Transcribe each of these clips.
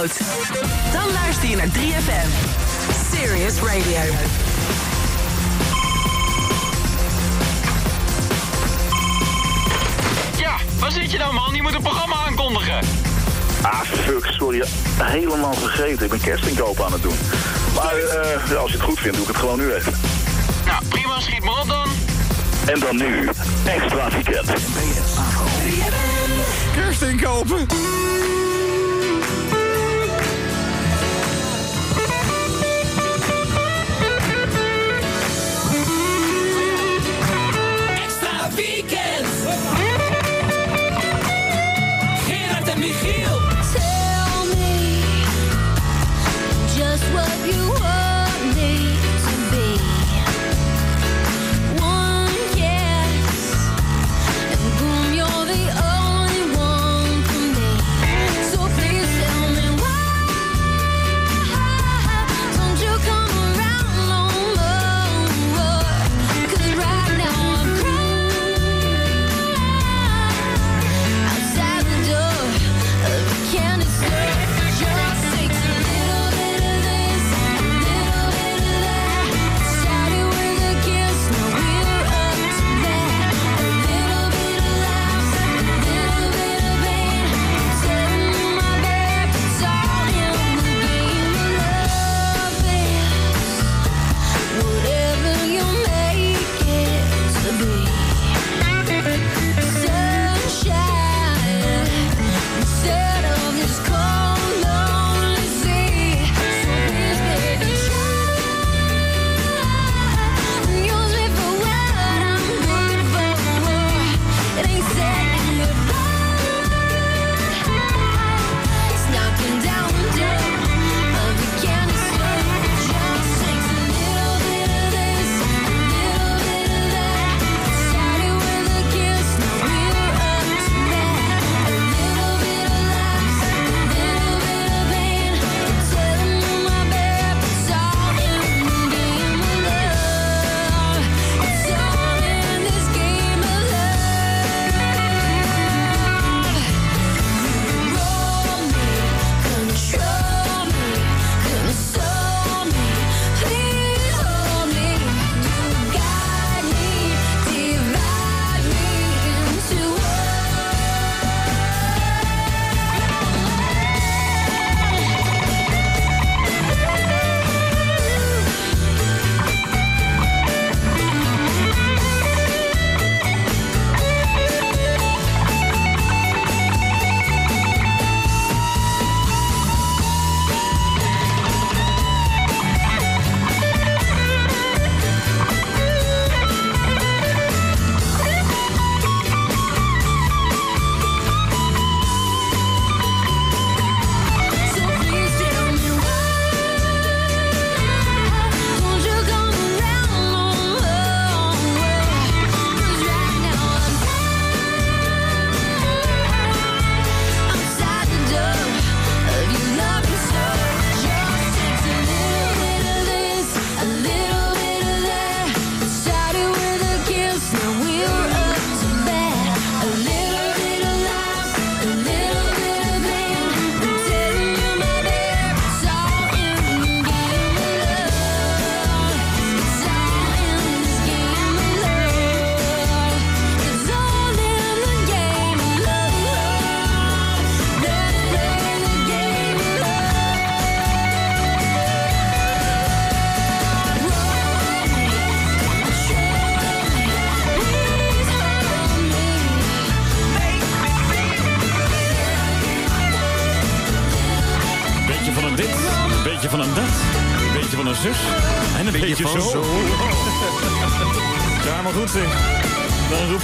Dan luister je naar 3FM. Serious Radio. Ja, waar zit je nou man? Je moet een programma aankondigen. Ah, fuck, sorry. Helemaal vergeten. Ik ben kerstinkoop aan het doen. Maar eh, als je het goed vindt, doe ik het gewoon nu even. Nou, prima. Schiet me op dan. En dan nu, extra weekend. Kerstinkopen.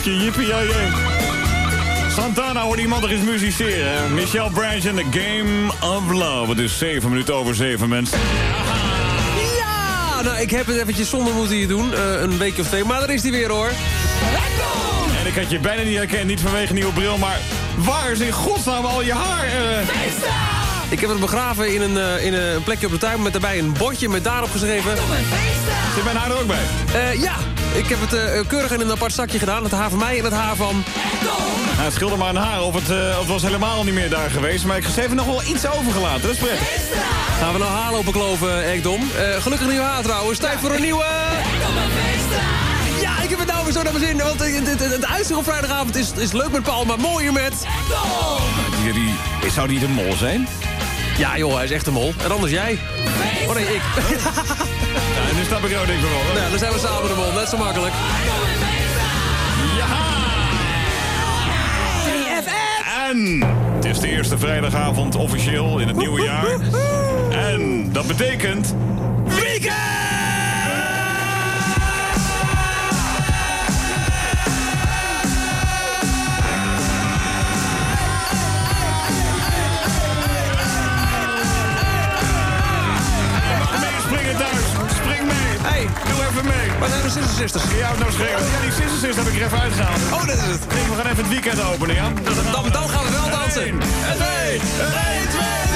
liedje. Jippie, oh jay, jay. Santana hoort iemand er eens musiceren. Michelle Branch in The Game of Love. Het is 7 minuten over 7, mensen. Ja, nou, ik heb het eventjes zonder moeten doen. Eh, een week of twee, maar daar is hij weer, hoor. En ik had je bijna niet herkend, niet vanwege nieuwe bril, maar... waar is in godsnaam al je haar? Uh... Ik heb het begraven in een, eh, in een plekje op de tuin met daarbij een bordje met daarop geschreven. Zit mijn haar er ook bij? Ja, ik heb het eh, keurig in een apart zakje gedaan. Het haar van mij en het haar van... Nou, het scheelde maar een haar of het, eh, het was helemaal niet meer daar geweest. Maar ik heb even nog wel iets overgelaten. Dat is prettig. Gaan we nou haar lopen kloven, Ekdom? Eh gelukkig nieuw haar trouwens. Tijd voor een nieuwe... Ja, ik heb het nou weer zo naar mijn zin. Want het, het, uitzicht op vrijdagavond is, is leuk met Paul, maar mooier met... Die, die, zou die de mol zijn? Ja joh, hij is echt een mol. En anders jij. Oh nee, ik. Ja, nu snap ik jou denk ik wel. nou, dan zijn we samen de mol. Net zo makkelijk. En het is de eerste vrijdagavond officieel in het nieuwe jaar. En dat betekent... hey, doe even mee. Waar zijn de Sisters? Ja, nou schrikkelijk. Ja, die Sisters heb ik er even uitgehaald. Oh, dat is het. We gaan even het weekend openen, ja? Dan, dan, dan gaan we wel dansen. 1, 2, 1, 2,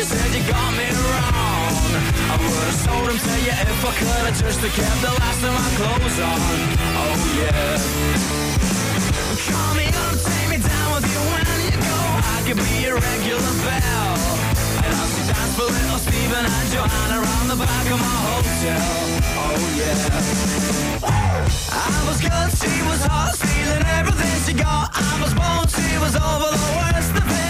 She said you got me wrong. I would've sold him to you if I could. I just have kept the last of my clothes on. Oh yeah. Call me up, take me down with you when you go. I could be your regular bell. And I'll see dance for little Stephen and Joanna around the back of my hotel. Oh yeah. I was good, she was hot, stealing everything she got. I was born, she was over the worst of it.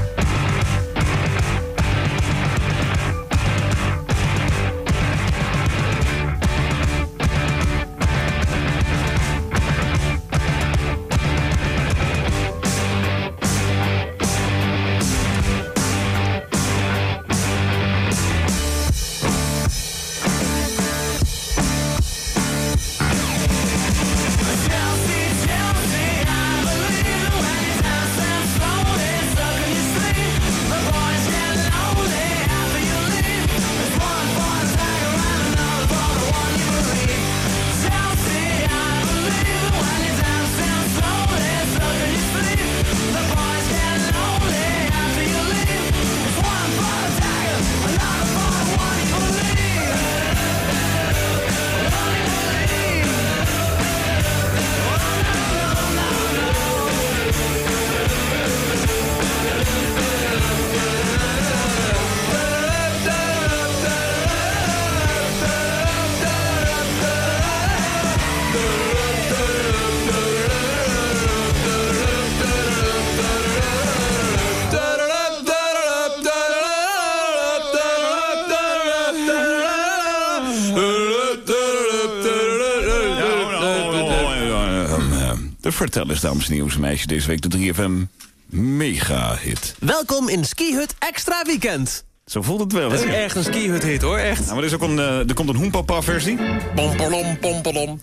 Vertel eens, dames en heren, meisje, deze week de 3FM mega hit. Welkom in Ski Hut Extra Weekend. Zo voelt het wel. Dat is echt een skihut hit hoor, echt. Maar er, is ook een, eh, er komt een Hoempapa versie. Bom, bom, bom.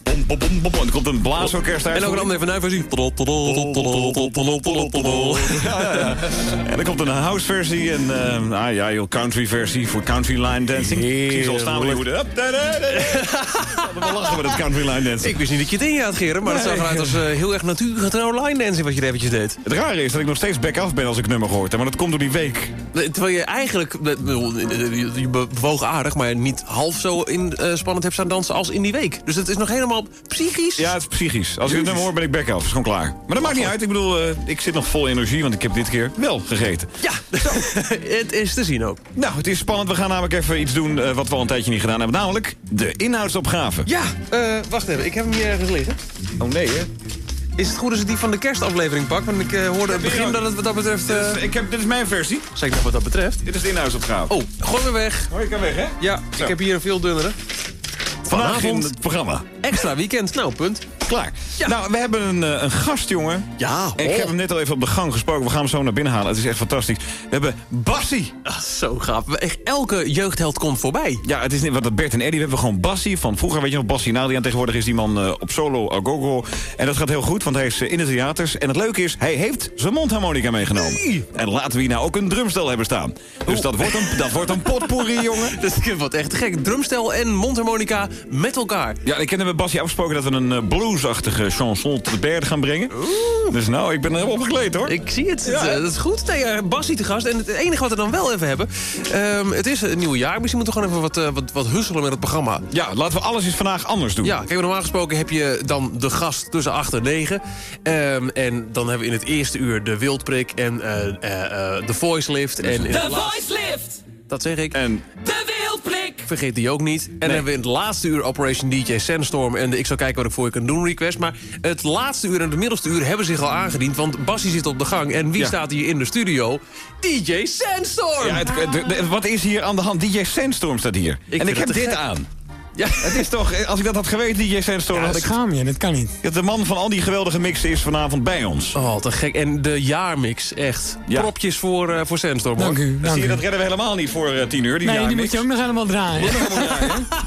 Er komt een blaasorkest uit. En ook een andere van versie. Ja. En er komt een house versie en eh ah, ja, joh, country versie voor country line dancing. Ik al staan met zal wel lachen met het country line dancing. Ik wist niet dat je het in je had, Gerard, maar het zag eruit als eh, heel erg natuurgetrouw line dancing wat je er eventjes deed. Het rare is dat ik nog steeds back-af ben als ik het nummer gehoord heb, maar dat komt door die week. Terwijl je eigenlijk, je bewoog aardig, maar niet half zo in, eh, spannend hebt staan dansen als in die week. Dus het is nog helemaal psychisch. Ja, het is psychisch. Als ik het nummer hoor, ben ik back-af. is gewoon klaar. Maar dat maakt niet uit. Ik bedoel, eh, ik zit nog vol energie, want ik heb dit keer wel gegeten. Ja, het is te zien ook. Nou, het is spannend. We gaan namelijk even iets doen eh, wat we al een tijdje niet gedaan hebben. Namelijk de inhoudsopgave. Ja, wacht even, ik heb hem hier ergens liggen. Oh nee, hè? Is het goed als ik die van de kerstaflevering pak? Want ik eh, hoorde in het begin dat het wat dat betreft... eh Dus, ik heb, dit is mijn versie. Zeg ik nog wat dat betreft? Dit is de inhoudsopgave. Oh, gooi me weg. Oh, je kan weg, hè? Ja, Zo. ik heb hier een veel dunnere. Vandaag in Vanavond het programma. extra weekend. Nou, punt. Klaar. Ja. Nou, we hebben een, eh, een gast, jongen. Ja, Ik oh. heb hem net al even op de gang gesproken. We gaan hem zo naar binnen halen. Het is echt fantastisch. We hebben Bassie. Ah, zo gaaf. Echt elke jeugdheld komt voorbij. Ja, het is niet wat dat Bert en Eddie. We hebben gewoon Bassie van vroeger. Weet je nog, Bassie Nadian. Tegenwoordig is die man eh, op solo agogo. En dat gaat heel goed, want hij is eh, in de theaters. En het leuke is, hij heeft zijn mondharmonica meegenomen. En laten we hier nou ook een drumstel hebben staan. Dus dat wordt een, dat wordt een potpourri, jongen. Dat wordt echt gek. Drumstel en mondharmonica met elkaar. Ja, ik heb met Bassie afgesproken dat we een eh, bluesachtige chanson te berden gaan brengen. Dus nou, ik ben er helemaal opgekleed, hoor. Ik zie het. Ja, Het, hè? dat is goed. Nee, eh, Bassie te gast. En het enige wat we dan wel even hebben... ehm, het is een nieuw jaar. Misschien moeten we gewoon even wat, eh, wat, wat husselen met het programma. Ja, laten we alles eens vandaag anders doen. Ja, kijk, normaal gesproken heb je dan de gast tussen 8 en 9. Ehm, en dan hebben we in het eerste uur de wildprik en eh, eh, eh, de voice lift. En in De voice lift. dat zeg ik. En De. Vergeet die ook niet. En dan hebben we in het laatste uur Operation DJ Sandstorm... en de Ik zal kijken wat ik voor je kan doen request. Maar het laatste uur en het middelste uur hebben zich al aangediend... want Bassie zit op de gang. En wie Ja. staat hier in de studio? DJ Sandstorm! ja, het, de- de- wat is hier aan de hand? DJ Sandstorm staat hier. Ik en ik heb dit aan. Ja. Het is toch, als ik dat had geweten, DJ Sandstorm... had ik, Schaam je, dat kan niet. dat de man van al die geweldige mixen is vanavond bij ons. Oh, te gek. En de jaarmix, echt. Ja. Propjes voor, eh, voor Sandstorm. Dank u, Zie je, dat redden we helemaal niet voor eh, tien uur. Die Nee, die moet je ook nog helemaal draaien.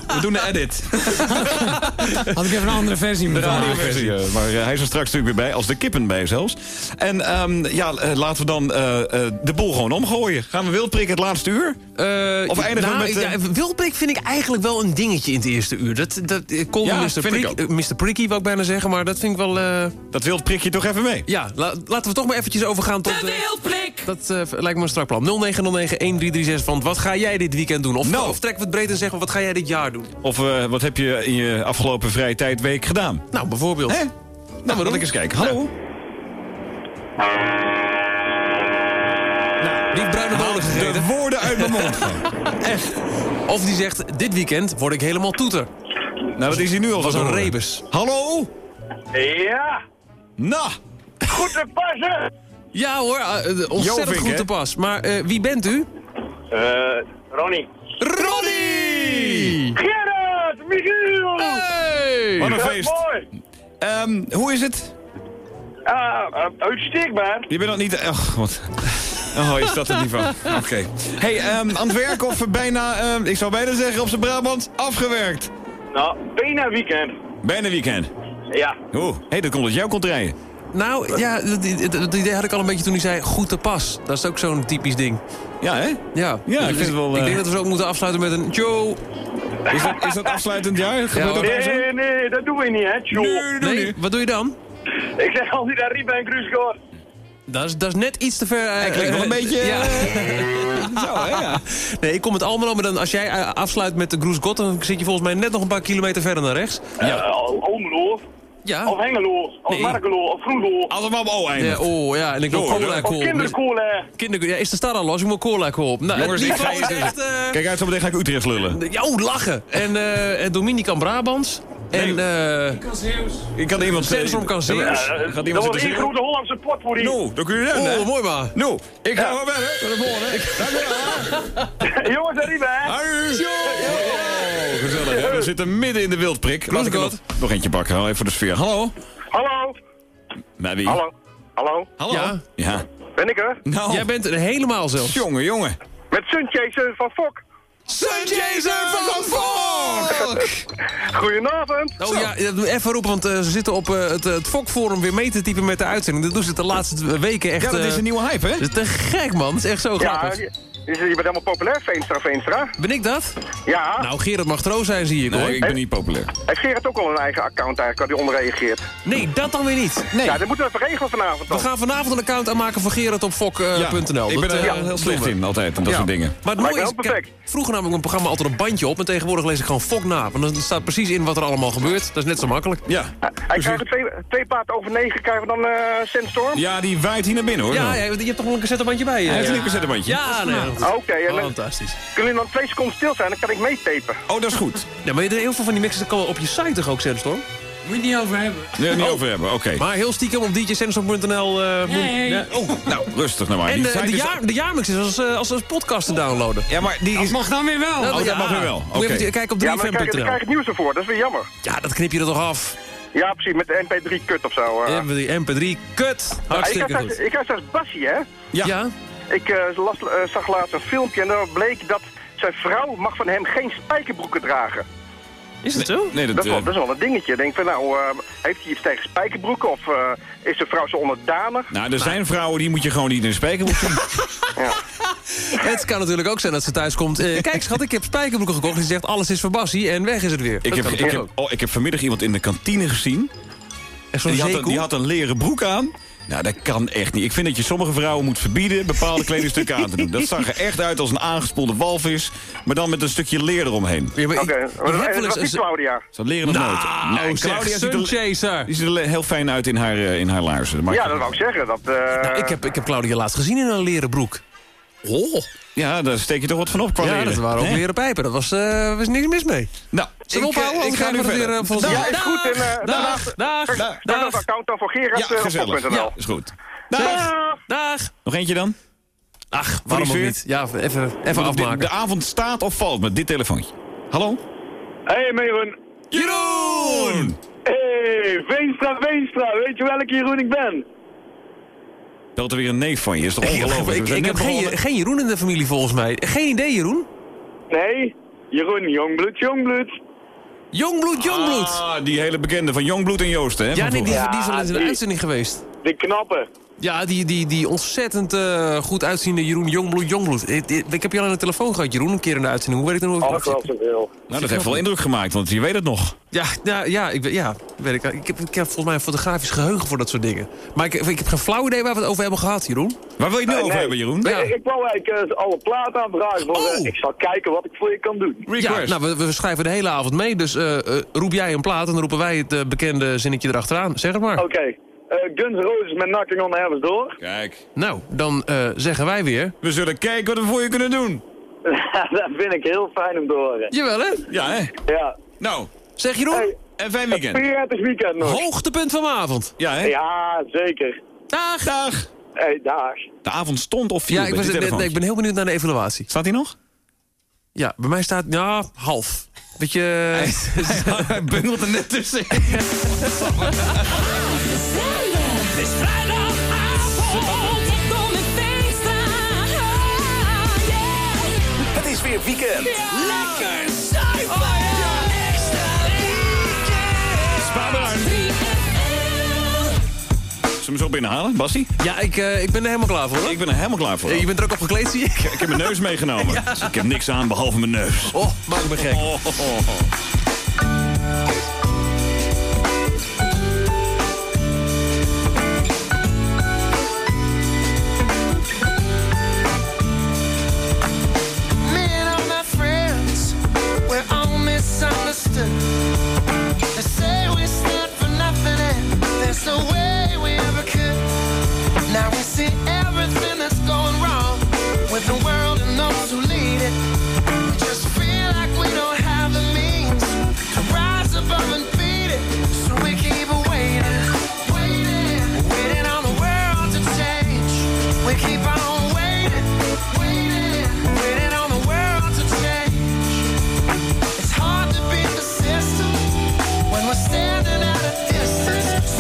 We doen de edit. Had ik even een andere versie De moeten maken. radioversie. eh, Maar eh, hij is er straks natuurlijk weer bij, als de kippen bij zelfs. En ehm, ja, laten we dan eh, eh, de boel gewoon omgooien. Gaan we wildprikken het laatste uur? Eh, Of eindigen we nou, met, ja, Wildprik vind ik eigenlijk wel een dingetje in het eerste uur. Dat, dat, ik kon Ja, Mr. Prick, eh, Mr. Pricky, wou ik bijna zeggen, maar dat vind ik wel... eh, Dat wildprik je toch even mee. ja, la- laten we toch maar eventjes overgaan tot... De de- wildblik. dat eh, lijkt me een strak plan. 0909-1336 van wat ga jij dit weekend doen? Of, Nou. of trekken we het breed en zeggen wat ga jij dit jaar doen? Of eh, wat heb je in je afgelopen vrije tijdweek gedaan? Nou, bijvoorbeeld. Hè? Nou, laat doen. ik eens kijken. Hallo? De woorden uit mijn mond. Echt. Of die zegt, dit weekend word ik helemaal toeter. Nou, dat is hij nu al was zo een rebus. Hallo? Ja, Nou, goed te passen. Ja hoor, eh, eh, ontzettend Jovink, goed hè? te pas. Maar eh, wie bent u? Eh, Ronnie. Ronnie! Gerard, Michiel. Hey! wat een Dat feest. mooi. Ehm, hoe is het? Ah, uh, uitstekbaar. Je bent nog niet... Ach, wat... Oh, is dat het niveau? Oké. Hey, ehm, aan het werk of bijna, ehm, ik zou bijna zeggen op zijn Brabant, afgewerkt? Nou, bijna weekend. Bijna weekend. Ja. Oeh, hey, dat komt dat jou kon rijden. Nou, ja, dat, idee had ik al een beetje toen hij zei goed te pas. Dat is ook zo'n typisch ding. Ja, hè? Ja, Ja, ik Dus vind het wel, Ik eh, denk dat we zo ook moeten afsluiten met een Joe. Is dat, is dat afsluitend jaar? Dat zo? Nee, nee, dat doen we niet, hè, Joe. Nee, nee, Nee, nee. wat doe je dan? Ik zeg altijd dat Riep en gaat. Dat is, dat is net iets te ver. eh, Hij klinkt wel een eh, beetje... Ja. eh, zo, hè? Ja. Nee, ik kom het allemaal maar dan als jij afsluit met de Groes God, dan zit je volgens mij net nog een paar kilometer verder naar rechts. Ja. Almelo, Ja. of Hengelo, of Nee. Markelo, of Groenlo. Allemaal op O ja oh ja, en ik wil cola kinderkool, hè. Kinder, ja, is de stad al los? Ik moet cola koop. Nou, Jongens, ik ga echt... Kijk uit, zo meteen ga ik Utrecht lullen. ja, oh, lachen. En, eh en Dominican Brabants. En eh Ik kan iemand... Centrum kan zeer. Ja, Ja, Gaat dat iemand zeggen? grote Hollandse potpourri. Nou, dan kun je dat, hè? Oh, mooi maar. Nou, ik ga wel bellen. Tot de volgende. Jongens, daar hè. Hoi. Oh, gezellig, hè? We zitten midden in de wildprik. Laat ik er nog, eentje pakken, Hou even voor de sfeer. Hallo? Hallo. Met wie? Hallo. Hallo. Hallo? Ja. Ja. Ben ik er? Nou, Jij bent er helemaal zelfs. jongen, jongen. Met Sunchaser van Fok. Sunchaser van Fok! Goedenavond. Oh ja, even roepen, want eh, ze zitten op eh, het, het Fok-forum weer mee te typen met de uitzending. Dat doen ze de laatste weken echt... Ja, dat is eh, een nieuwe hype, hè? Dat is te gek, man. Dat is echt zo Ja, grappig. Je, je bent helemaal populair, Veenstra, Veenstra. Ben ik dat? Ja. Nou, Gerard mag trouw zijn, zie ik, hoor. Nee, ik ben niet populair. Heeft Gerard ook al een eigen account eigenlijk, waar hij onder reageert? Nee, dat dan weer niet. Nee. Ja, dat moeten we even regelen vanavond We dan. gaan vanavond een account aanmaken voor Gerard op fok.nl. Ja, ik ben er eh, heel, heel slecht in, altijd, en dat Ja. soort dingen. Maar het mooie is, kijk, vroeger nam ik mijn programma altijd een bandje op... en tegenwoordig lees ik gewoon fok na. Want dan staat precies in wat er allemaal gebeurt. Dat is net zo makkelijk. Ja, Hij krijgt twee, twee platen over negen, krijgen we dan eh Sandstorm? ja die waait hier naar binnen, hoor. Ja, ja, je hebt toch wel een cassettebandje bij je? Hij heeft een cassettebandje. Ja, nee. Dat is Oké, dan Fantastisch. kunnen jullie dan twee seconden stil zijn, dan kan ik meetapen. Oh, dat is goed. Ja, maar heel veel van die mixen komen op je site toch ook, Sandstorm? Moet je het niet over hebben. Nee, niet over hebben, oké. Maar heel stiekem op djsandstorm.nl... eh, moet- Nee. Ja, oh, Nou, rustig nou maar. en Die de, de, is- jaar, de jaarmix is als, eh, als, als podcast te downloaden. Ja, maar die Dat is... mag dan weer wel. Oh, dat mag weer wel. Moet je Oké. even kijken op Ja, maar dan krijg, je- dan 3fm.nl. krijg het nieuws ervoor, dat is weer jammer. Ja, dat knip je er toch af. Ja, precies, met de MP3 kut of zo. eh. MP3, MP3, kut. Ah, ik, Hartstikke goed. straks, ik straks Bassie, hè? Ja. Ja? Ik eh, las, eh, zag laatst een filmpje en dan bleek dat zijn vrouw mag van hem geen spijkerbroeken dragen. Is het zo? Nee, dat... Dat is, wel, eh, dat is wel een dingetje. Ik denk van, nou, eh, heeft hij iets tegen spijkerbroeken of eh, is de vrouw zo onderdanig? nou, er zijn vrouwen die moet je gewoon niet in de spijkerbroek zien. Het kan natuurlijk ook zijn dat ze thuis komt. eh, kijk schat, ik heb spijkerbroeken gekocht. Die zegt alles is voor Bassie en weg is het weer. Ik heb, ik, heb, oh, ik heb vanmiddag iemand in de kantine gezien. Echt had, een, die had een leren broek aan. Nou, dat kan echt niet. Ik vind dat je sommige vrouwen moet verbieden bepaalde kledingstukken aan te doen. Dat zag er echt uit als een aangespoelde walvis, maar dan met een stukje leer eromheen. Ja, Oké, wel dat was niet een- Claudia. Zo'n leren nog nooit. Nou, Nee, zeg, Claudia ziet er, Sunchaser. die ziet er heel fijn uit in haar, eh, in haar laarzen. Ja, dat wou ik zeggen. Dat, eh, Nou, ik, heb, ik heb Claudia laatst gezien in een leren broek. Oh. Ja, daar steek je toch wat van op qua Ja, leren. dat waren ook Hè? leren pijpen. Dat was, eh was niks mis mee. Nou, Zullen we ik, eh, ophouden? ik ga nu verder. weer, eh, volgens- Ja, is goed. En, eh, Dag, dag, dag, dat account dan voor Gerard Ja, op is goed. Dag. dag. Nog eentje dan? Ach, waarom ook niet? Ja, even, even De, afmaken. de avond staat of valt met dit telefoontje. Hallo? Hey Jeroen. Jeroen! Hey, Veenstra, Veenstra. Weet je welke Jeroen ik ben? Belt er weer een neef van je, is toch Ik, ongelooflijk? ik, ik net heb geen, geen Jeroen in de familie volgens mij. Geen idee, Jeroen? Nee, Jeroen, Jongbloed, Jongbloed. Jongbloed, Jongbloed. Ah, die hele bekende van Jongbloed en Joost, hè? ja, van nee, die, die is al in uitzending geweest. De knappe. Ja, die, die, die ontzettend eh, goed uitziende Jeroen Jongbloed, Jongbloed. Ik, ik, ik heb je al aan de telefoon gehad, Jeroen, een keer in de uitzending. Hoe weet ik nou Alles wel zoveel. Nou, dat heeft wel indruk gemaakt, want je weet het nog. Ja, ja, ja, ik, weet- ja weet ik, ik, heb, ik heb volgens mij een fotografisch geheugen voor dat soort dingen. Maar ik, ik heb geen flauw idee waar we het over hebben gehad, Jeroen. Waar wil je het nu Eh, over nee. hebben, Jeroen? Nee, Ja. Ik wou eigenlijk eh, alle platen aanvragen. Want, eh, Oh. ik zal kijken wat ik voor je kan doen. Ja, nou, we, we schrijven de hele avond mee, dus eh, eh, roep jij een plaat en dan roepen wij het eh, bekende zinnetje erachteraan. Zeg het maar. Oké. eh, Guns N' Roses met Knocking on Heaven's Door. Kijk, Nou, dan eh, zeggen wij weer... we zullen kijken wat we voor je kunnen doen. dat vind ik heel fijn om te horen. Jawel, hè? Ja, hè? Ja. Nou, Zeg Jeroen, Hey, en fijn weekend. prettig weekend nog. hoogtepunt van avond. Ja, hè? Ja, zeker. Dag! Dag. Hey, dag. De avond stond of viel Ja, ik, met was, die nee, telefoon. ik ben heel benieuwd naar de evaluatie. Staat hij nog? Ja, bij mij staat, ja, half. Beetje... Hij bungelt er net tussen. Het is vrijdagavond. Kom in feesten. Yeah. Het is weer weekend. Lekker zuipen. Extra weekend. Spaarbelang. 3FM. Zullen we hem zo binnenhalen, Bassie? Ja, ik, eh, ik ben er helemaal klaar voor, hoor. Ik ben er helemaal klaar voor. Eh, Je bent er ook op gekleed, zie ik. Ik heb mijn neus meegenomen. Dus ik heb niks aan behalve mijn neus. Oh, maak me gek. Oh, oh,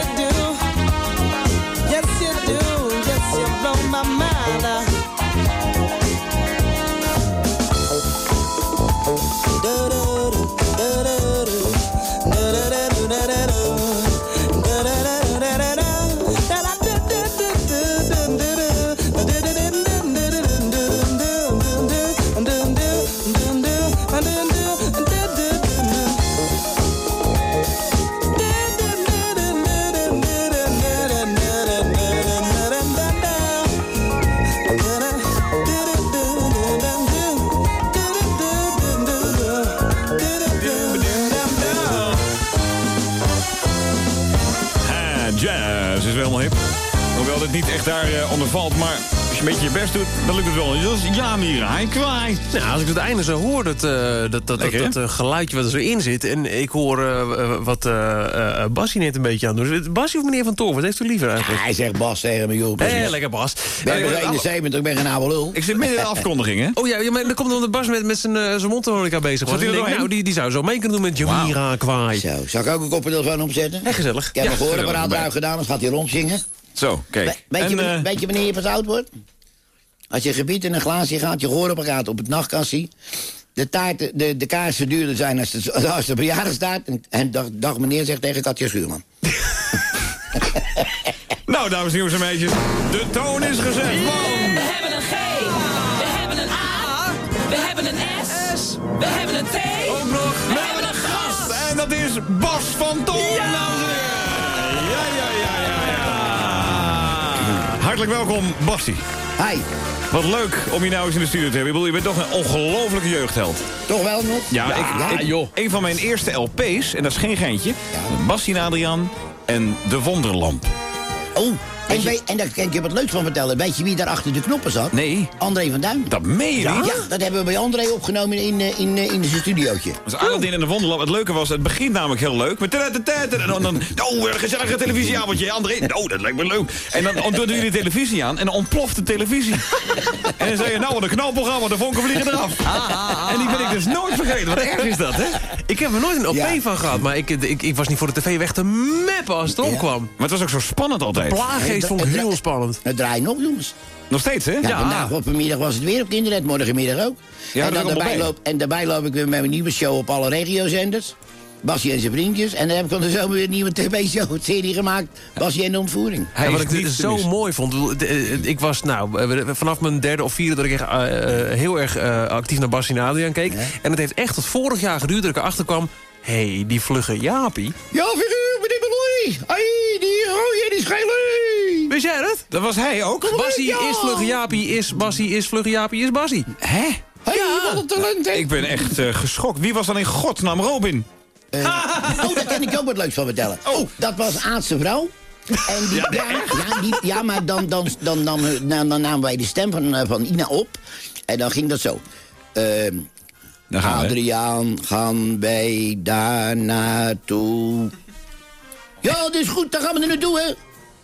you do. Yes, you niet echt daar eh, onder valt, maar als je een beetje je best doet, dan lukt het wel. Dus ja, Mira, hij kwaai. Nou, als ik het einde zo hoor, dat, eh, dat, dat, dat, Lekker, hè? dat, eh, geluidje wat er zo in zit... en ik hoor wat eh eh, Bassie net een beetje aan doen. Bassie of meneer Van Toor, wat heeft u liever eigenlijk? Hij zegt Bas tegen me, joh. Hé, lekker Bas. Ik ben nog 71, ik ben geen oude lul. Ik zit midden in de afkondiging, hè? Oh ja, ja, maar dan komt dan de Bas met, met zijn, zijn mondharmonica bezig. was. Ik denk, doorheen? nou, die, die zou zo mee kunnen doen met Jamira Kwaai. Zo, zal ik ook een koptelefoon opzetten? Echt gezellig. Ik heb Ja, een gehoorapparaat eruit gedaan, dan gaat hij rondzingen. Zo, kijk. We- Weet, je, En, wanneer- eh, weet je wanneer je pas oud wordt? Als je gebied in een glaasje gaat, je gehoorapparaat op het nachtkastje. De, taart, de, de kaarsen duurder zijn als de, als de bejaardenstaart. En, en dag, dag meneer zegt tegen Katja Schuurman. Nou, dames en jongens en meisjes, de toon is gezet. We Van... hebben een G, we hebben een A, we hebben een S, we hebben een T, Ook nog we hebben een gast. En dat is Bas van dames en heren. Hartelijk welkom, Bassie. Hi, Wat leuk om je nou eens in de studio te hebben. Ik bedoel, je bent toch een ongelofelijke jeugdheld. toch wel nog? Ja, ik, ja, ik- joh. Een van mijn eerste LP's, en dat is geen geintje... Bassie en Adriaan en De Wonderlamp. Oh, en, en daar kan ik je wat leuks van vertellen. Weet je wie daar achter de knoppen zat? Nee, André van Duin. dat meen je Ja, niet? dat hebben we bij André opgenomen in, eh, in, eh, in zijn studiootje. Dat is Aladdin en de Wonderlamp. Het leuke was, het begint namelijk heel leuk. Met en dan, dan oh, een gezellige televisieavondje, André. Oh, dat lijkt me leuk. En dan, dan doe je de televisie aan en dan ontploft de televisie. En dan zei je, nou, wat een knalprogramma, de vonken vliegen eraf. En die ben ik dus nooit vergeten. Wat erg is dat, hè? Ik heb er nooit een LP Ja. van gehad, maar ik, ik, ik was niet voor de tv weg te meppen als het Ja. omkwam. Maar het was ook zo spannend altijd. Plaag Vond ik heel spannend. Het draait nog, jongens. Nog steeds, hè? Ja, vandaag op vanmiddag was het weer op internet, morgenmiddag ook. Ja, en, dan daarbij bij. loop, en daarbij loop ik weer met mijn nieuwe show op alle regiozenders. Basje en zijn vriendjes. En dan heb ik van de zomer weer een nieuwe tv-show, serie gemaakt. Basje en de ontvoering. Hij Ja, wat ik niet te zo mis. mooi vond. ik was nou, vanaf mijn derde of vierde dat ik echt eh, eh, heel erg eh, actief naar Bassie en Adriaan keek. En het heeft echt tot vorig jaar geduurd dat ik erachter kwam. Hé, hey, die vlugge Jaapie. Ja, figuur, meneer Beloy. Hé, die rode die schele. Wist jij dat? Dat was hij ook? Bassie ja. is vlugge Jaapie, is Bassie, is vlugge Jaapie, is Bassie. Hè? Hé, wat een talent, hè. Ik ben echt eh, geschokt. Wie was dan in godsnaam Robin? Oh, daar kan ik ook wat leuks van vertellen. Oh, dat was Aadse vrouw. En die, ja, ja, die, ja, maar dan, dan, dan, dan, dan, dan namen wij de stem van, eh, van Ina op. En dan ging dat zo. Ehm, Daar gaan? Adriaan, gaan wij daar naartoe? Ja, dat is goed, dan gaan we er naartoe, hè?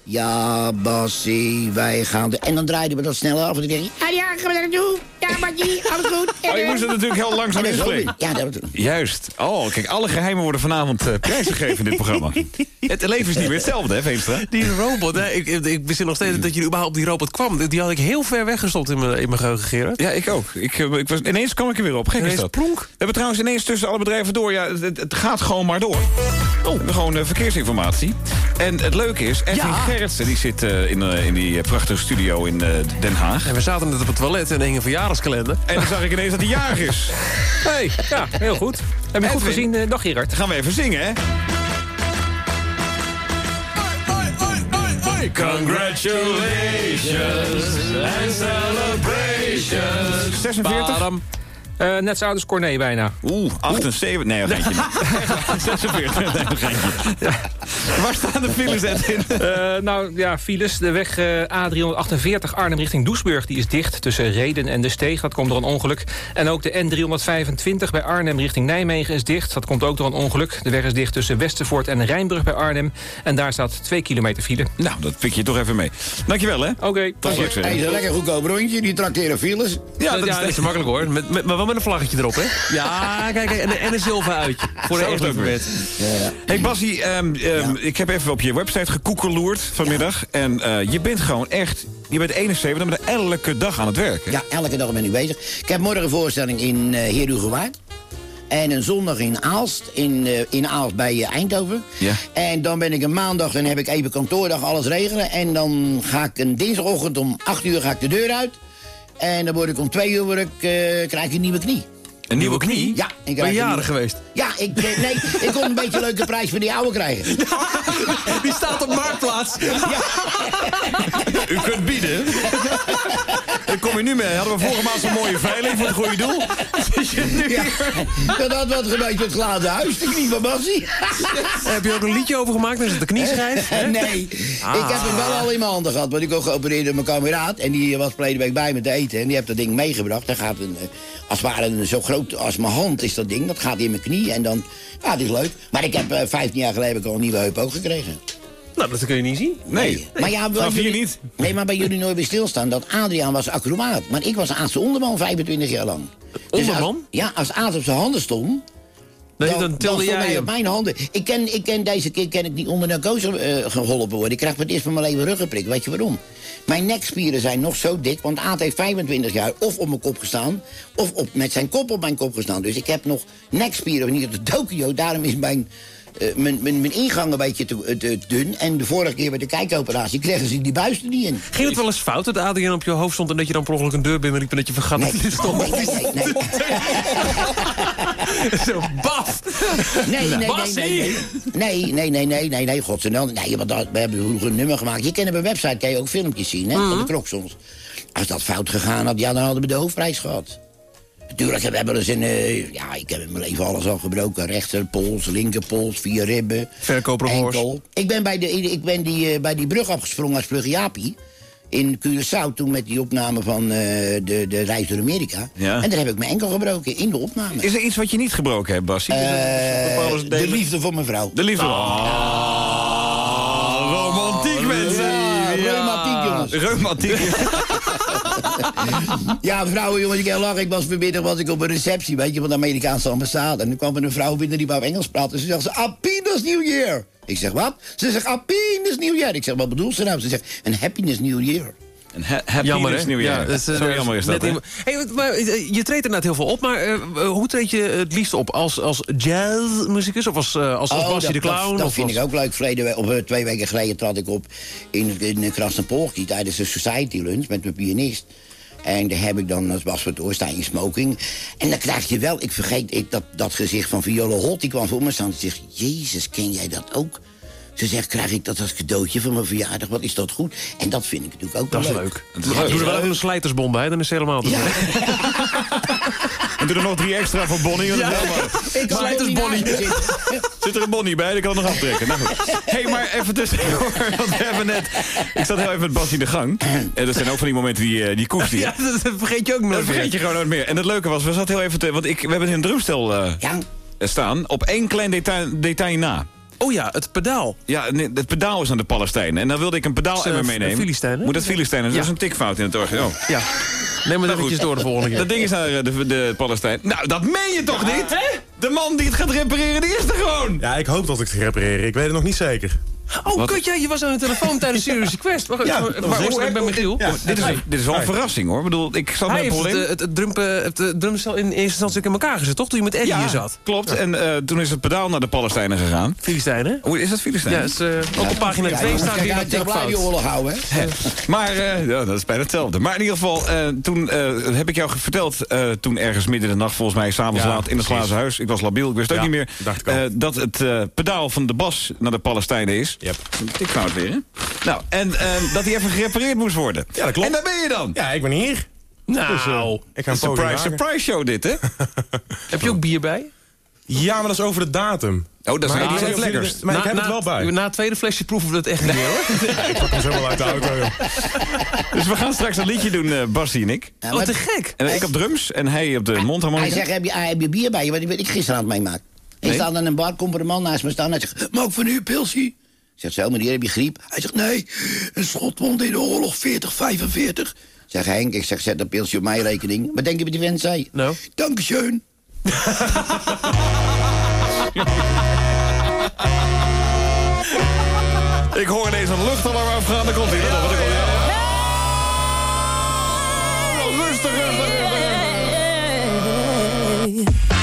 Ja, Bassie, wij gaan... De... En dan draaiden we dat sneller af en dan denk je... Adriaan, gaan we daar naartoe? Ja, Bassie, alles goed? Oh, je moest het natuurlijk heel langzaam inspreken. Ja, dat... Juist. Oh, kijk, alle geheimen worden vanavond eh prijsgegeven in dit programma. Het leven is niet meer hetzelfde, hè, Veenstra? Die robot, hè? Ik, ik, ik bezin nog steeds dat je überhaupt op die robot kwam. Die had ik heel ver weggestopt in mijn, in mijn geheugen, Gerard. Ja, ik ook. Ik, eh, ik was, ineens kwam ik er weer op. Gek is Ineens dat. pronk. We hebben trouwens ineens tussen alle bedrijven door. Ja, het, het gaat gewoon maar door. Oh, we hebben gewoon eh, verkeersinformatie. En het leuke is, Edwin Ja. Gerritsen die zit eh, in, eh, in die eh, prachtige studio in eh, Den Haag. En we zaten net op het toilet en er hing een verjaardagskalender. En dan zag ik ineens dat hij jarig is. Hey, ja, heel goed. Heb je goed gezien? eh, dag Gerard. Dan gaan we even zingen, hè? Congratulations and celebrations. 46? Badam. Eh, net zo oud als Corné bijna. Oeh, 78. Nee, een geintje niet. 46. Nee, een geintje. Ja. Waar staan de files, Edwin? Eh, nou ja, files. De weg eh, A348 Arnhem richting Doesburg die is dicht tussen Reden en De Steeg. Dat komt door een ongeluk. En ook de N325 bij Arnhem richting Nijmegen is dicht. Dat komt ook door een ongeluk. De weg is dicht tussen Westervoort en Rijnbrug bij Arnhem. En daar staat 2 kilometer file. Nou, dat pik je toch even mee. Dankjewel, hè? Oké, Tot straks. Hij is hè. een lekker goedkoop rondje, die trakteren files. Ja, dat, is, dat is makkelijk hoor. Met, met, maar wel met een vlaggetje erop, hè? Ja, kijk, kijk, en, en een zilver uitje. Voor de ook weer. evenement. Hey Bassie, ehm, ehm, ik heb even op je website gekoekeloerd vanmiddag. En eh, je bent gewoon echt... Je bent 71, maar elke dag aan het werken. Ja, elke dag ben ik bezig. Ik heb morgen een voorstelling in uh, Heerhugowaard. En een zondag in Aalst, in, eh, in Aalst bij eh, Eindhoven. Ja. En dan ben ik een maandag, dan heb ik even kantoordag, alles regelen. En dan ga ik een dinsdagochtend om 8 uur ga ik de deur uit. En dan word ik om 2 uur word ik, eh, krijg ik een nieuwe knie. Een nieuwe knie? Ja, ik Ben nieuwe- geweest? Ja, ik, eh, nee, ik kon een beetje een leuke prijs voor die oude krijgen. Die staat op Marktplaats. U kunt bieden. Daar kom je nu mee. Hadden we vorige maand zo'n mooie veiling voor het goede doel. Zit je nu Ja, hier? dat had wat met het glazen huis, de knie van Bassie. Heb je ook een liedje over gemaakt? Is het de knieschijf? hè? Nee, ik heb hem wel al in mijn handen gehad. Want ik ook geopereerd door mijn kameraad. En die was verleden week bij me te eten. En die heeft dat ding meegebracht. Dan gaat een, eh, als het ware zo groot als mijn hand is dat ding. Dat gaat in mijn knie. En dan, ja, het is leuk. Maar ik heb eh, 15 jaar geleden heb ik al een nieuwe heup ook gekregen. Nou, dat kun je niet zien. Nee. Maar ja, bij jullie- niet. Nee, maar bij jullie nooit bij stilstaan dat Adriaan was acrobaat. Maar ik was Aadse onderman 25 jaar lang. Dus Onderman? als- ja, als Aad op zijn handen stond... Dan, dan, dan tilde jij hem. op mijn handen. Ik ken, ik ken deze keer ken ik niet onder narcose eh, geholpen worden. Ik krijg het eerst van mijn leven ruggenprik. Weet je waarom? Mijn nekspieren zijn nog zo dik. Want Aad heeft 25 jaar of op mijn kop gestaan... of op, met zijn kop op mijn kop gestaan. Dus ik heb nog nekspieren, niet op de Tokio. Daarom is mijn, eh, mijn, mijn, mijn ingang een beetje te, eh, te dun. En de vorige keer bij de kijkoperatie kregen ze die buis er niet in. Ging het wel eens fout dat Adriaan op je hoofd stond... en dat je dan per ongeluk een deur binnenliep en dat je vergat Nee, dat er stond? nee, nee, nee. Zo, baf! Nee, nee, nee, nee, nee. Nee, nee, nee, nee, nee, nee, godzijdank. Nee, want dat, we hebben vroeger een nummer gemaakt. Je kan op een website kan je ook filmpjes zien, hè, van de kroksons. Als dat fout gegaan had, ja, dan hadden we de hoofdprijs gehad. Natuurlijk, we hebben eens in... eh, ja, ik heb in mijn leven alles al gebroken. Rechterpols, linkerpols, vier ribben. Verkoper enkel. Ik ben bij, de, ik ben die, eh, bij die brug afgesprongen als Pluggiapi. In Curaçao, toen met die opname van eh, de, de reis door Amerika. Ja. En daar heb ik mijn enkel gebroken in de opname. Is er iets wat je niet gebroken hebt, Bassie? De liefde voor mijn vrouw. De liefde. Oh, romantiek, mensen. Ja, reumatiek, jongens. Reumatiek. Ja, vrouwen, jongens, ik kan lachen. Ik was vanmiddag was ik op een receptie, weet je, van de Amerikaanse ambassade. En toen kwam er een vrouw binnen die wou Engels praten. Ze zegt, ze, happiness New Year. Ik zeg, wat? Ze zegt, happiness New Year. Ik zeg, wat bedoelt ze nou? Ze zegt, een happiness New Year. Een ha happy Jammer, hè? nieuwjaar. Ja, dat is, eh, Zo jammer is dat, net Hey, maar, eh, je treedt inderdaad heel veel op, maar eh, hoe treed je het liefst op? Als, als jazzmuzikus of als, als, als Oh, Bassie de dat- Clown? Dat, of vind als- ik ook leuk. Verleden, eh, twee weken geleden trad ik op in, in Krasnopolski tijdens de Society Lunch met mijn pianist. En daar heb ik dan als Bas van Toor staan in smoking. En dan krijg je wel, ik vergeet ik, dat, dat gezicht van Viola Holt, die kwam voor me staan. Ze zegt, Jezus, ken jij dat ook? Ze zegt, krijg ik dat als cadeautje van mijn verjaardag? Wat is dat goed? En dat vind ik natuurlijk ook Dat is wel leuk. Ja, Doe er wel leuk. even een slijtersbom bij, dan is het helemaal te Ja. En doe er nog drie extra voor Bonnie. want Ja. Ik kan Slijters Bonnie. Zit er een Bonnie bij? Die kan het nog aftrekken. Nou goed. hey, maar even tussendoor. Want we hebben net... Ik zat heel even met Bas in de gang. En dat zijn ook van die momenten die, eh, die koest Ja, dat vergeet je ook nooit Dat vergeet je gewoon nooit meer. En het leuke was, we zaten heel even te... Want ik, we hebben een drumstel eh, Ja, staan op één klein detail, detail na. Oh ja, het pedaal. Ja, nee, het pedaal is aan de Palestijnen. En dan wilde ik een pedaal Dat eh, meenemen. Filistijnen? Moet dat Filistijnen? Dat Ja. is een tikfout in het origineel. Ja. Neem maar Nou, eventjes goed. door de volgende keer. Dat ding is naar eh, de, de Palestijn. Nou, dat meen je toch niet? De man die het gaat repareren, die is er gewoon. Ja, ik hoop dat ik het ga repareren. Ik weet het nog niet zeker. Oh, Wat? kut, je was aan de telefoon tijdens Serious Request. Wacht, Ja, was ik ben Michiel. Ja. Dit is, dit is wel een verrassing hoor. Ik bedoel, ik zat met een heeft het, het, het, drumstel in eerste instantie in elkaar gezet, toch? Toen je met Eddie hier zat. klopt. En eh, toen is het pedaal naar de Palestijnen gegaan. Filistijn, hè? Hoe is dat Filistijn? Ja, is, eh, ook op pagina ja, 2 jongens, staat hier dat ik blijf die oorlog houden, hè. Maar eh, ja, dat is bijna hetzelfde. Maar in ieder geval, toen heb ik jou verteld... toen ergens midden in de nacht, volgens mij, s'avonds laat... in het glazen huis, ik was labiel, ik wist ook niet meer... dat het pedaal van de bas naar de Palestijnen is. Yep. Ik fout weer, hè? Nou, en eh, dat die even gerepareerd moest worden. Ja, dat klopt. En daar ben je dan. Ja, ik ben hier. Nou, Dus, eh, ik ga een surprise, surprise show dit, hè? heb je ook bier bij? Ja, maar dat is over de datum. Oh, dat is Maar nou het lekkerst. Maar ik Na- heb het wel bij. Na het tweede flesje proeven we het echt niet meer, hoor. Ik pak hem zo wel uit de auto, joh. Dus we gaan straks een liedje doen, eh Bassie en ik. Ja, Wat te gek. En ik op drums en hij op de Hij mondharmonica. zegt, heb je, ah, heb je bier bij je? Wat ik gisteren aan het meemaken. Ik Nee. sta aan een bar, komt er een man naast me staan. Hij zegt, mag ik van u een pilsie? Ik zeg, zo meneer, heb je griep? Hij zegt, nee, een schotwond in de oorlog 40, 45. Ik zeg, Henk, ik zeg, zet dat pilsje op mijn rekening. Wat denk je wat die vent zei? Nou? Dankeschön. Ik hoor ineens een luchtalarm afgaan. Daar komt hij. Wat ik hoor. Rustig, rustig, rustig.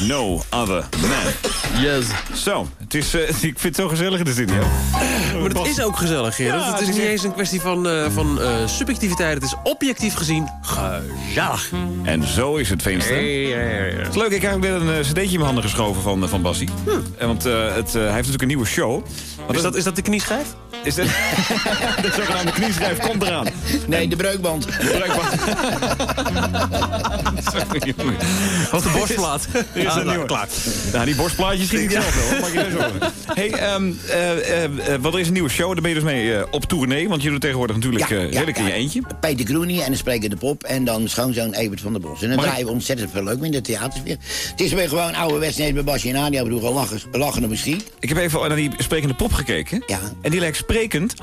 No Other Man. Yes. Zo, het is, eh, ik vind het zo gezellig in de studio. Maar het is ook gezellig, Gerard. Ja, het is niet eens een kwestie van, eh, van eh, subjectiviteit. Het is objectief gezien gezellig. En zo is het, Veenstra. Het is leuk, ik heb ook net een cd'tje in mijn handen geschoven van, van Bassie. Eh, Want eh, het, eh, hij heeft natuurlijk een nieuwe show. Wat Is dat, is dat de knieschijf? Is dat... de zogenaamde knieschijf komt eraan. Nee, de breukband. Sorry, jongen. Wat de borstplaat. Er is Ah, een nieuwe. klaar. Nou, die borstplaatjes schiet ik zelf wel. Maak je zorgen. Hey, ehm, eh, eh, eh, wat er is een nieuwe show, daar ben je dus mee op tournee. Want je doet tegenwoordig natuurlijk eh redelijk in je eentje. Peter Groenie en de spreker de pop. En dan schoonzoon Evert van der Bos. En dan draaien we ontzettend veel leuk in de theaters weer. Het is weer gewoon ouderwets net bij Basje en Nadia. Ik bedoel, lachen, lachen misschien. Ik heb even naar die sprekende pop gekeken. Ja. En die lijkt sprekend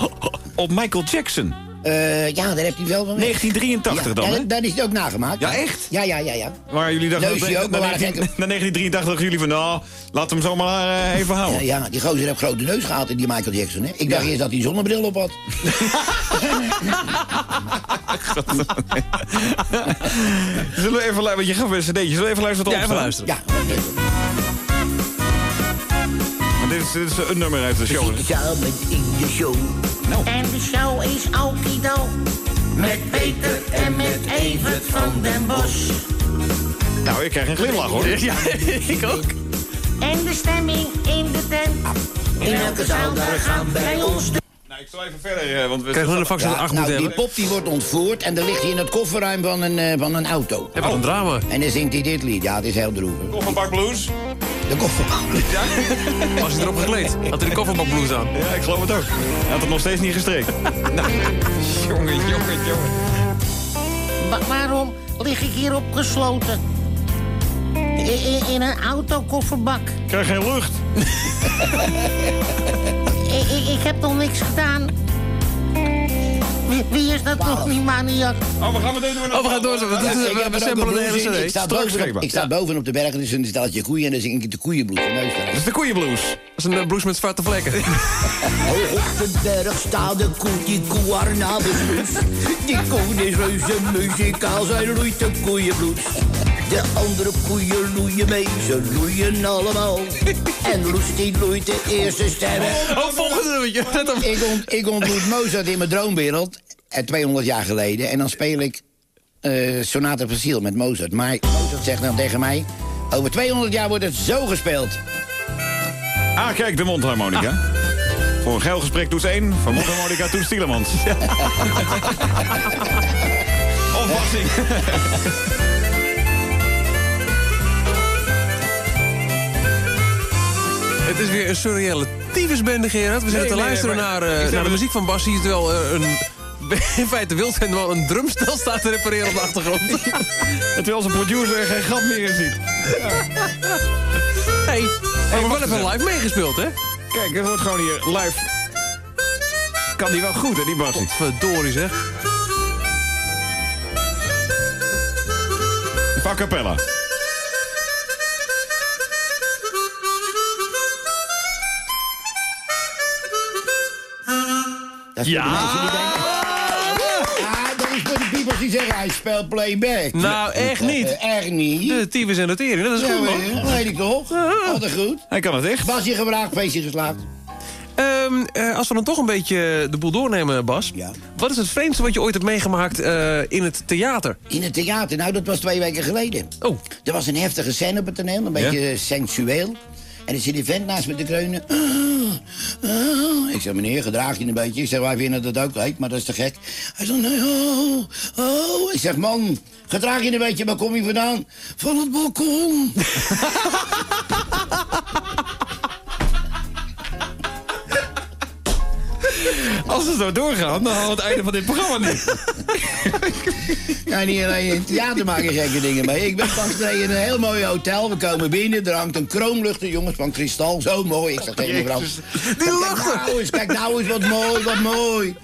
op Michael Jackson. Eh, ja, daar heeft hij wel van. 1983 ja, dan, dat is het ook nagemaakt. Ja, echt? Ja, ja, ja, ja. Maar jullie dachten... Neusje na- ook, na, maar waar 19 gek- na 1983 dachten jullie van... Nou, laat hem zomaar eh, even houden. Ja, ja, die gozer heeft grote neus gehad, die Michael Jackson. Hè? Ik dacht eerst dat hij zonnebril op had. Zullen we even luisteren? Want je gaf een cd'tje. Zullen we even luisteren wat Ja, even luisteren. Ja, Want dit is, dit is een nummer uit de show. samen in de show. En de show is Okido. Met Peter en met Evert van den Bos. Nou, ik krijg een glimlach, hoor. Ja, ik ook. En de stemming in de tent. In elke zaal daar gaan bij ons de... Nou, ik zal even verder, eh, want we... Krijg je een fax Ja, acht nou, moeten die hebben. pop die wordt ontvoerd en dan ligt hij in het kofferruim van een, eh, van een auto. Ja, wat een drama. En dan zingt hij dit lied. Ja, het is heel droevig. Kofferbak Blues. De kofferbak. Was hij erop gekleed? Had hij de kofferbakblues aan? Ja, ik geloof het ook. Hij had het nog steeds niet gestreken. nou, jongen, jongen, jongen. Wa- waarom lig ik hier opgesloten? In een autokofferbak. Ik krijg geen lucht. I- i- ik heb nog niks gedaan. Wie, wie is dat nog, die maniak? Oh, we gaan meteen door naar... Oh, we gaan door. We, Ja, we, ik we, heb we ook samplen een de hele Ik sta, Straks boven, schrijven. ik sta boven op de berg, er is een stalletje koeien en dan zing ik de neus Dat is de koeienblues. Dat is een eh, blues met zwarte vlekken. Hoog op de berg staat de koe, die koe. Die koe is reuze muzikaal, zij roeit de koeienbloed. De andere koeien loeien mee, ze loeien allemaal. En Loes die loeit de eerste stemmen. Oh, volgende nummertje. Ik, ont, ik ontmoet Mozart in mijn droomwereld, eh, 200 jaar geleden. En dan speel ik eh Sonata van Ziel met Mozart. Maar Mozart zegt dan tegen mij... Over 200 jaar wordt het zo gespeeld. Ah, kijk, de mondharmonica. Voor een geil gesprek toets 1, van mondharmonica toets Stielemans. of Het is weer een surreële tyfusbende, Gerard. We zitten Nee, te nee, luisteren nee, naar, eh, naar de muziek van Bassie... terwijl er een, in feite Wildhendel een drumstel staat te repareren op de achtergrond. Terwijl zijn producer er geen gat meer in ziet. hey, we hebben wacht wel even live meegespeeld, hè? Kijk, het wordt gewoon hier live. Kan die wel goed, hè, die Bassie? Verdorie, zeg. Van Capella. Dat is voor de mensen die denken... Ah, dat is voor de people die zeggen, hij speelt playback. Nou, echt niet. Eh, echt niet. De tyfus en de tering, dat is Ja, goed, je, weet ik toch? Altijd goed. Hij kan het echt. Basje gevraagd, feestje geslaagd. Ehm, eh, als we dan toch een beetje de boel doornemen, Bas. Ja. Wat is het vreemdste wat je ooit hebt meegemaakt eh, in het theater? In het theater, nou dat was twee weken geleden. Oh. Er was een heftige scène op het toneel, een beetje sensueel. En er zit die vent naast me te kreunen. Ah, ah. Ik zeg, meneer, gedraag je een beetje. Ik zeg, wij vinden dat ook leuk, maar dat is te gek. Hij zegt, nee, oh, oh. Ik zeg, man, gedraag je een beetje, waar kom je vandaan? Van het balkon. Als we zo doorgaan, dan halen we het einde van dit programma niet. Ja, niet alleen in het theater maak je gekke dingen mee. Ik ben pas in een heel mooi hotel. We komen binnen, er hangt een kroonluchter, jongens, van kristal. Zo mooi. Ik zeg tegen mevrouw... Die Kijk luchten! nou eens, kijk nou eens, wat mooi, wat mooi.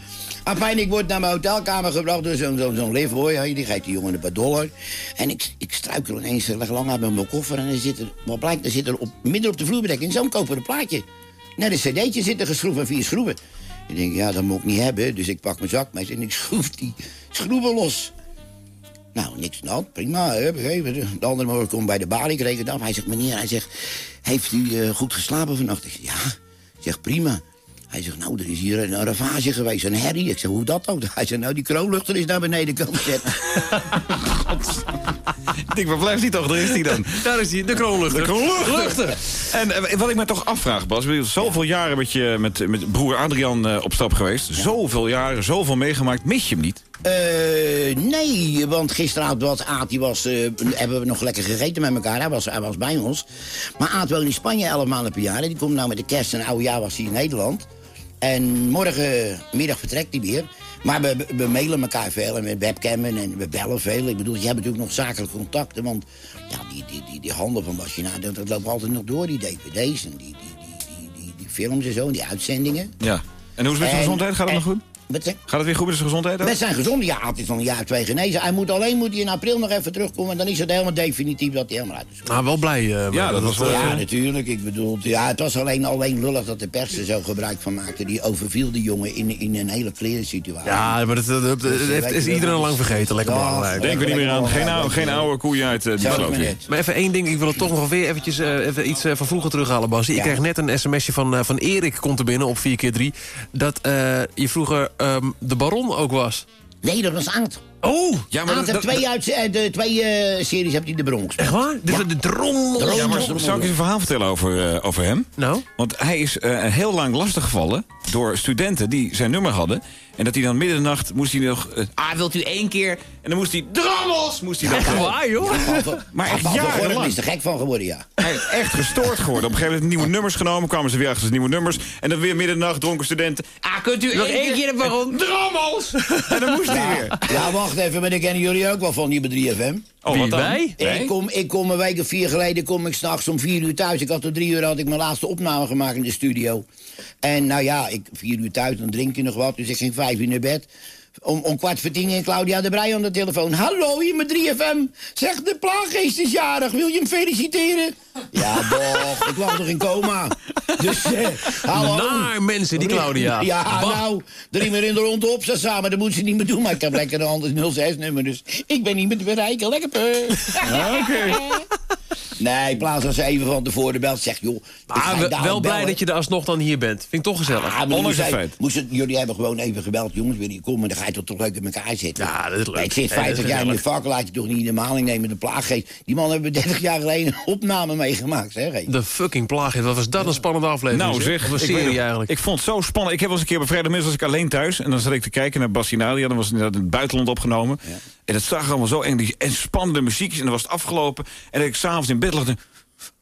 Afijn, ik word naar mijn hotelkamer gebracht door zo'n zo'n zo'n liftboy. hè, Die geeft die jongen een paar dollar. En ik, ik struikel ineens, leg lang uit met mijn koffer. En er zit er, wat blijkt, er zit er op, midden op de vloerbedekking zo'n koperen plaatje. Naar de cd'tje zitten geschroefd en vier schroeven. Ik denk, ja, dat moet ik niet hebben. Dus ik pak mijn zak mee en ik schroef die schroeven los. Nou, niks aan prima. Hup. De andere morgen komt bij de balie, ik reken het af. Hij zegt, meneer, hij zegt, heeft u eh, goed geslapen vannacht? Ik zeg, ja. Ik zeg, prima. Hij zegt, nou, er is hier een, ravage geweest, een herrie. Ik zeg, hoe dat ook? Hij zegt, nou, die kroonluchter is naar beneden komen zetten. Ik denk, waar blijft die toch? Daar is die dan. Daar is hij, de kroonluchter. De kroonluchter. Luchter. En eh, wat ik me toch afvraag, Bas. Zoveel jaren met, je, met, met broer Adrian eh, op stap geweest. Zoveel jaren, zoveel meegemaakt. Mis je hem niet? Eh, nee, want gisteravond was Aad, die was, eh, hebben we nog lekker gegeten met elkaar. Hij was, hij was bij ons. Maar Aad woont in Spanje elf maanden per jaar. En die komt nou met de kerst en oude jaar was hij in Nederland. En morgenmiddag vertrekt hij weer. Maar we, we mailen elkaar veel en we webcammen en we bellen veel. Ik bedoel, je hebt natuurlijk nog zakelijke contacten. Want ja, die, die, die, die handel van Basje, nou, dat, dat loopt altijd nog door. Die dvd's en die, die, die, die, die, die films en zo, en die uitzendingen. Ja. En hoe is het met zijn En- gezondheid? Gaat het nog goed? Wat zeg? Gaat het weer goed met zijn gezondheid? ook? Met zijn gezonde, ja, het is nog een jaar of twee genezen. Hij moet alleen moet hij in april nog even terugkomen. En dan is het helemaal definitief dat hij helemaal uit is. Nou, wel blij. eh, Ja, dat was wel- Ja, eh, natuurlijk. Ik bedoel, ja, het was alleen, alleen lullig dat de pers er zo gebruik van maakte. Die overviel die jongen in, in een hele kleren situatie. Ja, maar dat, dat, dat- dat Dus, heeft, weet is iedereen al lang vergeten. Lekker Ja, belangrijk. Denken we niet meer aan. Geen, oude, geen oude koeien uit eh, die sloot maar even één ding, ik wil het toch nog weer eventjes, eh, even iets eh, van vroeger terughalen, Bas. Ik Ja. kreeg net een sms'je van, eh, van Erik, komt er binnen op 4x3... dat eh, je vroeger ehm, de baron ook was. Nee, dat was Aad. Oh! Ja, Aad heeft dat- twee, uit, eh, de twee eh, series heeft hij de bron gespeeld. Echt waar? Dit is de drommel. Ja, maar zou ik eens een verhaal vertellen over, eh, over hem? Nou? Want hij is eh, heel lang lastiggevallen door studenten die zijn nummer hadden. En dat hij dan midden in de nacht moest hij nog... ah, wilt u één keer? En dan moest hij... Drommels! Moest hij dan... Echt waar, joh? Maar echt jarenlang. is er gek van geworden, ja. Hij is echt gestoord geworden. Op een gegeven moment nieuwe nummers genomen. Kwamen ze weer achter zijn nieuwe nummers. En dan weer midden in de nacht dronken studenten. Ah, kunt u Nog één keer de baron? Drommels! En dan moest hij weer. Ja, wacht even, maar dat kennen jullie ook wel van die bij 3FM. Oh, Wie, wat dan? wij? Ik kom, ik kom een week of vier geleden kom ik s'nachts om vier uur thuis. Ik had om drie uur had ik mijn laatste opname gemaakt in de studio. En nou ja, ik vier uur thuis, dan drink je nog wat. Dus ik ging vijf uur naar bed. Om, om kwart voor tien en Claudia de Brij aan de telefoon. Hallo, hier met 3FM. Zeg, de plaaggeest is jarig. Wil je hem feliciteren? Ja, doch, ik lag nog in coma. Dus, eh, hallo. Naar mensen, die Claudia. Ja, Bah. nou, drie meer in de rond op ze samen. Dat moet ze niet meer doen. Maar ik heb lekker een anders 06-nummer. Dus ik ben niet meer te bereiken. Lekker. Oké. Nee, plaats als ze even van tevoren belt. Zeg, joh. ik we- wel blij bellen. dat je er alsnog dan hier bent. Vind ik toch gezellig. Ah, maar dan Ondanks moest het hij- feit. moest het- jullie hebben gewoon even gebeld. Jongens, wil je komen? Dan ga je toch toch leuk in elkaar zitten. Ja, dat is leuk. Ik zit Ja, dat is 50 jaar in je gezellig. vak. Laat je toch niet in de maling nemen met een plaaggeest. Die man hebben 30 jaar geleden een opname meegemaakt. Zeg. De fucking plaag. Wat was dat een spannende aflevering. Nou zeg, een ik serie weet- eigenlijk. Ik vond het zo spannend. Ik heb wel eens een keer bij vrijdagmiddag was ik alleen thuis. En dan zat ik te kijken naar Bassinadia. Dan was het inderdaad in het buitenland opgenomen. En dat zag allemaal zo eng. Die, en spannende muziekjes. En dan was het afgelopen. En dat ik s'avonds in bed lag. en,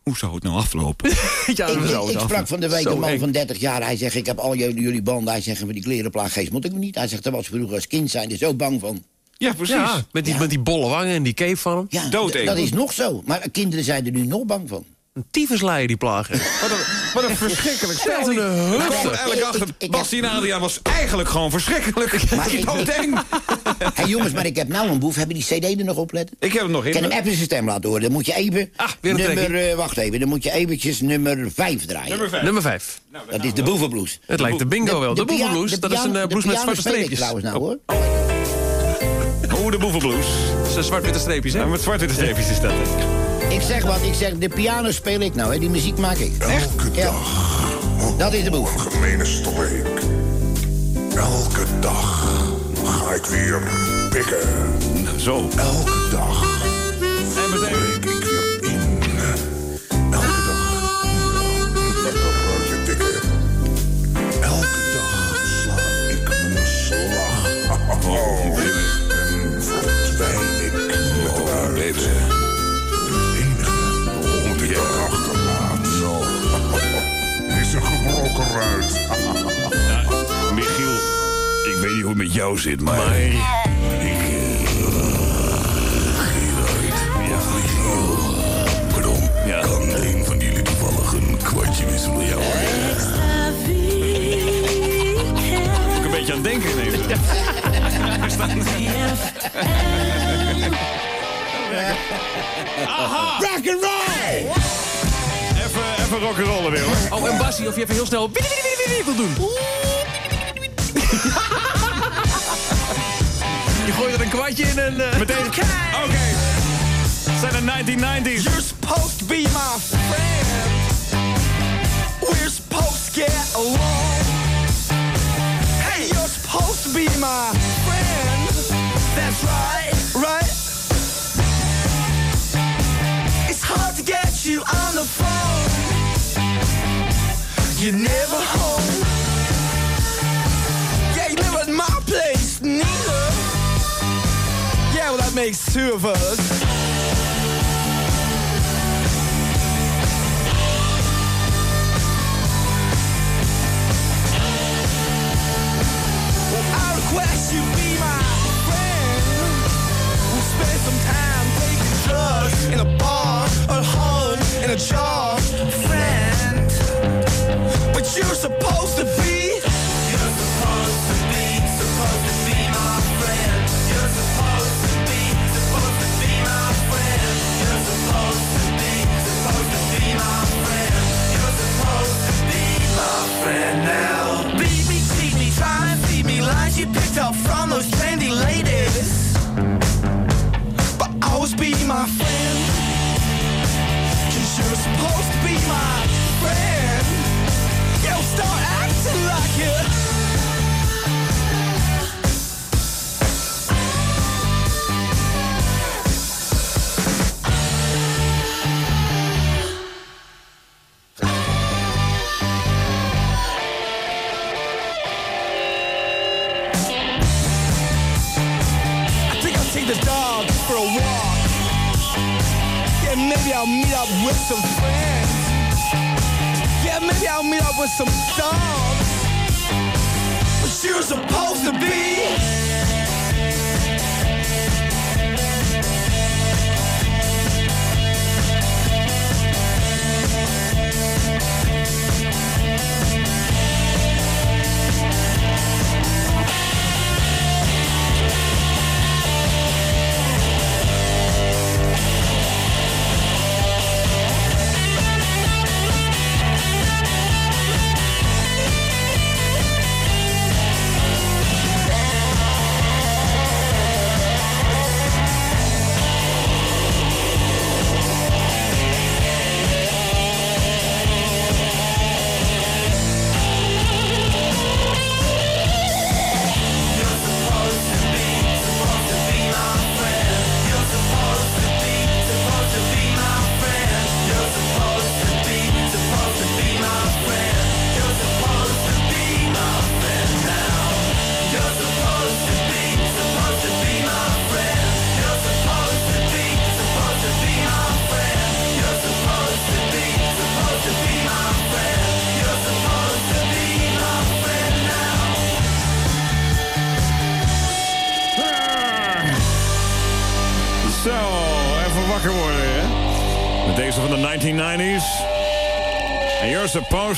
Hoe zou het nou aflopen? ja, Ik, sprak van de week Zo een man eng. van 30 jaar. Hij zegt, ik heb al jullie, jullie banden. Hij zegt, van die klerenplaaggeest moet ik me niet. Hij zegt, daar was ik vroeger als kind zijn er zo bang van. Ja, precies. Ja, met die, met die bolle wangen en die cape van hem. Ja, dat is nog zo. Maar kinderen zijn er nu nog bang van. Een tyfusleier die plaag heeft. Wat een, wat een verschrikkelijk Stel een eigenlijk achter. Ik- Bassinadia was eigenlijk gewoon verschrikkelijk. Maar ik- Doodeng. Hé jongens, maar ik heb nou een boef. Hebben die cd er nog op letten? Ik heb hem nog Ik kan in. hem even zijn stem laten horen. Dan moet je even... Ah, weer een nummer, eh, wacht even. Dan moet je eventjes nummer 5 draaien. Nummer vijf. Nummer 5. Dat is de boevenblues. Het lijkt de bingo wel. De, boevenblues, de dat is een de blues met zwarte speel ik streepjes. trouwens nou hoor. Oeh, de boevenblues. Dat zijn zwart-witte streepjes, hè? Ja, met zwart-witte streepjes is dat. hè. Ik zeg wat, ik zeg de piano speel ik nou. Hè. Die muziek maak ik. Elke Ja. dag. Dat is de. Een gemene streek. Elke dag ga ik weer pikken. Zo. Elke dag En meteen. Jou zit, maar... Ik... eh, Gerard. Ja. Pardon, kan een van jullie toevallig een kwartje wisselen? Ja, hoor. Ik een beetje aan het denken ineens. Rock and roll! Even, even rock'n'rollen weer, hoor. Oh, en Bassie, of je even heel snel wil doen. Je gooit er een kwartje in een... eh, Meteen. Oké. Het zijn de 1990s. You're supposed to be my friend. We're supposed to get along. Hey, you're supposed to be my friend. That's right, right. It's hard to get you on the phone. You're never home. In a jar. Friend. But you're supposed to be.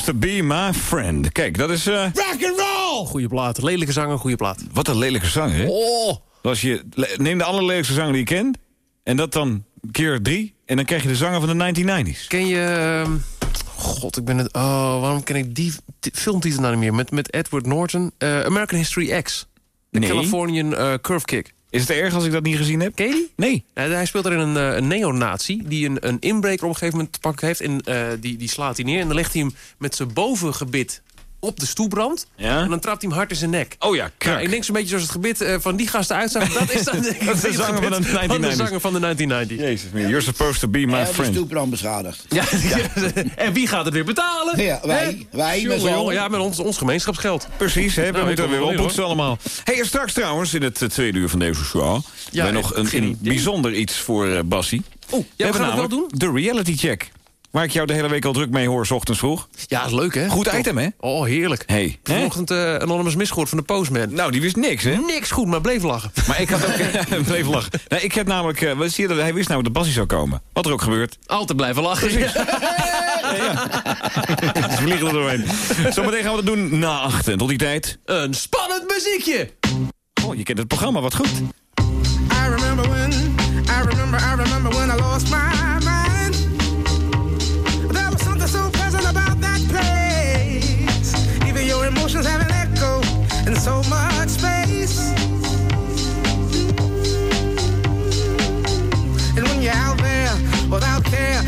To be my friend. Kijk, dat is... eh, Rock and roll! Goeie plaat. Lelijke zanger, goede plaat. Wat een lelijke zang, hè? Oh! Als je, neem de allerlelijkste zanger die je kent... en dat dan keer drie... en dan krijg je de zanger van de 1990s. Ken je... ehm, God, ik ben het... Oh, waarom ken ik die filmtitel nou niet meer? Met, met Edward Norton. Eh, American History X. De Nee. Californian eh, Curve Kick. Is het erg als ik dat niet gezien heb? Ken je die? Nee. Eh, hij speelt erin een, eh, een neonazi die een, een inbreker op een gegeven moment te pakken heeft. En eh, die, die slaat hij neer. En dan legt hij hem met zijn bovengebit op de stoeprand. Ja? En dan trapt hij hem hard in zijn nek. Oh ja, krak. Ja, ik denk zo'n beetje zoals het gebit eh, van die gasten uitzag. Dat is dan denk ik Dat is de het zanger van de gebit van de 1990s. zanger van de 1990. Jezus, you're supposed to be my Ja, de friend. stoeprand beschadigd. Ja, en wie gaat het weer betalen? Ja, wij. Hè? Wij met Jongen. Ja, met ons, ons gemeenschapsgeld. Precies, hè? we Nou, moeten ik weer oppoetsen allemaal. hey, en straks trouwens, in het eh, tweede uur van deze show... Ja, wij nog een, een bijzonder iets voor eh Bassie. Oeh, ja, we hebben gaan het wel namelijk de reality check. Waar ik jou de hele week al druk mee hoor, s ochtends vroeg. Ja, dat is leuk, hè? Goed item, hè? Oh, heerlijk. Hey? Vanochtend eh anonymous misgehoord van de Postman. Nou, die wist niks, hè? Niks goed, maar bleef lachen. Maar ik had ook... bleef lachen. Nee, ik heb namelijk... eh, wat zie je dat hij wist nou dat Bassie zou komen. Wat er ook gebeurt. Altijd blijven lachen. Ze vliegen er doorheen. Zometeen gaan we dat doen na acht. En tot die tijd... Een spannend muziekje. Oh, je kent het programma, wat goed. I remember when, I remember, I remember when I lost my without care.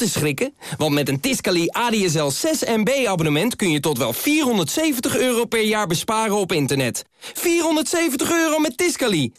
Is schrikken. Want met een Tiscali ADSL 6 MB abonnement kun je tot wel 470 euro per jaar besparen op internet. 470 euro met Tiscali.